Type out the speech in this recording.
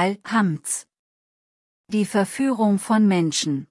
Al-Hamz. Die Verführung von Menschen.